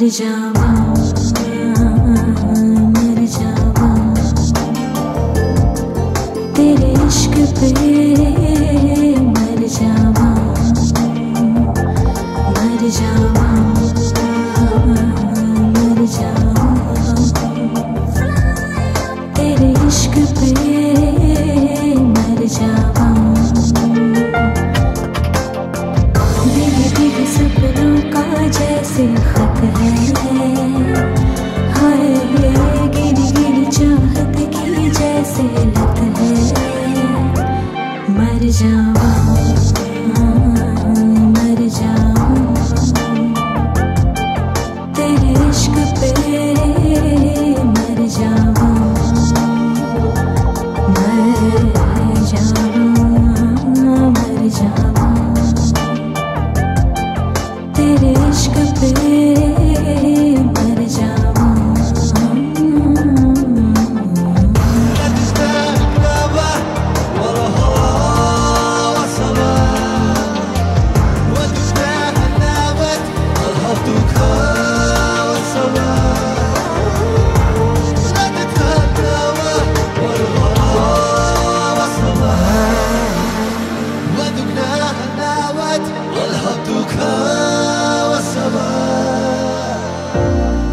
मर जावा मर जावा। तेरे इश्क पे मर जावा मर जावा मर जावा। तेरे इश्क पे मर जावा। भीगे भीगे सपनों का जैसे मर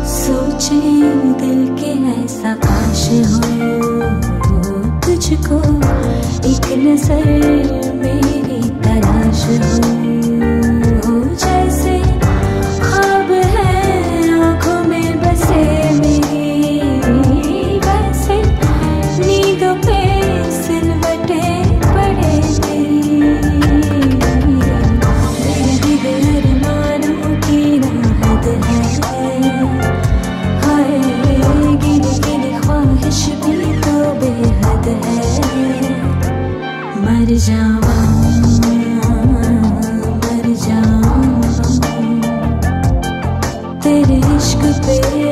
सोचे दिल के ऐसा काश तेरे इश्क पे